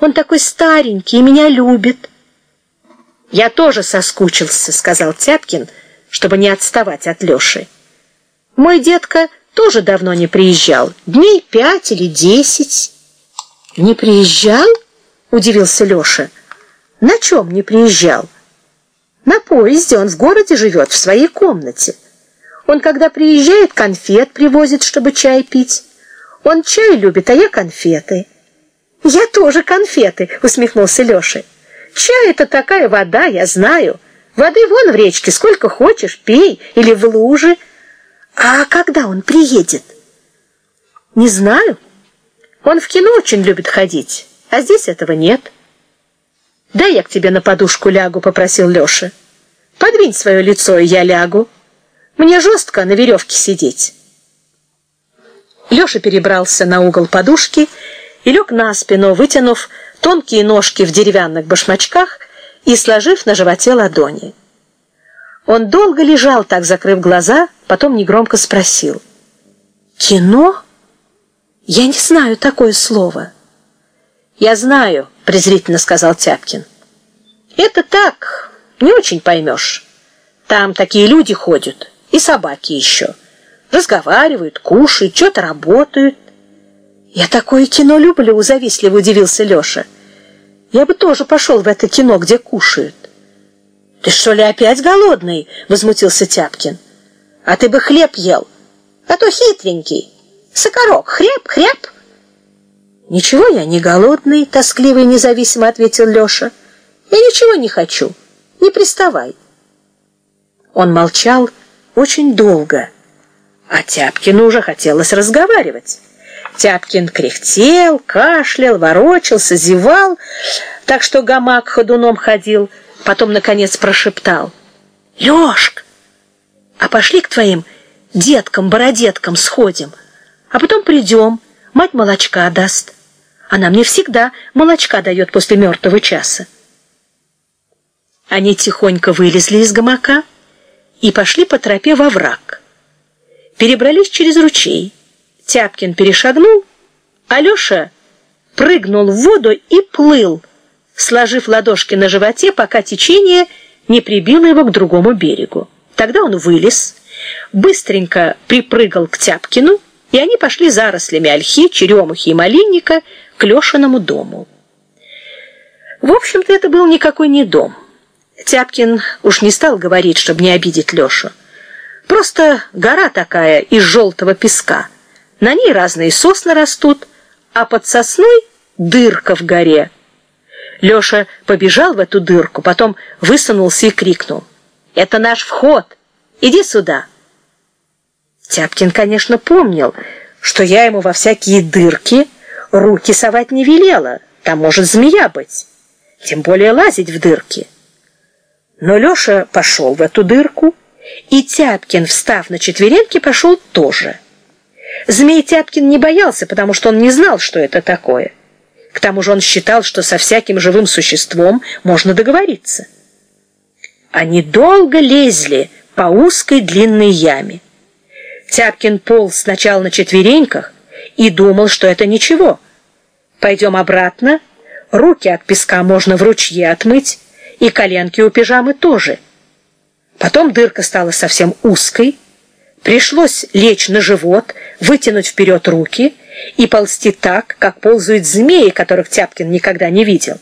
Он такой старенький и меня любит. Я тоже соскучился, сказал Тяпкин, чтобы не отставать от Лёши. Мой детка тоже давно не приезжал, дней пять или десять. Не приезжал? удивился Лёша. На чем не приезжал? На поезде, он в городе живет, в своей комнате. Он когда приезжает, конфет привозит, чтобы чай пить. Он чай любит, а я конфеты. Я тоже конфеты, усмехнулся Лёша. Чай это такая вода, я знаю. Воды вон в речке сколько хочешь, пей или в луже. А когда он приедет? Не знаю. Он в кино очень любит ходить, а здесь этого нет. Дай я к тебе на подушку лягу, попросил Лёша. Подвинь свое лицо, и я лягу. Мне жестко на веревке сидеть. Лёша перебрался на угол подушки и лег на спину, вытянув тонкие ножки в деревянных башмачках и сложив на животе ладони. Он долго лежал, так закрыв глаза, потом негромко спросил: "Кино? Я не знаю такое слово". "Я знаю", презрительно сказал Тяпкин. "Это так, не очень поймешь. Там такие люди ходят, и собаки еще. Разговаривают, кушают, что-то работают. Я такое кино люблю, завистливо удивился Лёша. Я бы тоже пошел в это кино, где кушают. Ты что ли опять голодный? возмутился Тяпкин. А ты бы хлеб ел, а то хитренький. Сокорок, хлеб, хлеб. Ничего я не голодный, тоскливо и независимо ответил Лёша. Я ничего не хочу. Не приставай. Он молчал очень долго, а Тяпкину уже хотелось разговаривать. Тяпкин кряхтел, кашлял, ворочался, зевал, так что гамак ходуном ходил, потом наконец прошептал: "Лёшк, а пошли к твоим деткам-бородеткам сходим, а потом придем, мать молочка даст. Она мне всегда молочка дает после мертвого часа". Они тихонько вылезли из гамака и пошли по тропе во враг. Перебрались через ручей. Тяпкин перешагнул, Алёша прыгнул в воду и плыл, сложив ладошки на животе, пока течение не прибило его к другому берегу. Тогда он вылез, быстренько припрыгал к Тяпкину, и они пошли зарослями ольхи, черемухи и малинника к Лёшиному дому. В общем-то, это был никакой не дом. Тяпкин уж не стал говорить, чтобы не обидеть Лёшу. Просто гора такая из желтого песка – на ней разные сосны растут, а под сосной дырка в горе. Лёша побежал в эту дырку, потом высунулся и крикнул: "Это наш вход. Иди сюда". Тяпкин, конечно, помнил, что я ему во всякие дырки руки совать не велела. Там может змея быть. Тем более лазить в дырки. Но Лёша пошел в эту дырку, и Тяпкин, встав на четвереньки, пошел тоже. Змей Тяпкин не боялся, потому что он не знал, что это такое. К тому же он считал, что со всяким живым существом можно договориться. Они долго лезли по узкой длинной яме. Тяпкин полз сначала на четвереньках и думал, что это ничего. Пойдем обратно, руки от песка можно в ручье отмыть, и коленки у пижамы тоже. Потом дырка стала совсем узкой, Пришлось лечь на живот, вытянуть вперед руки и ползти так, как ползают змеи, которых Тяпкин никогда не видел.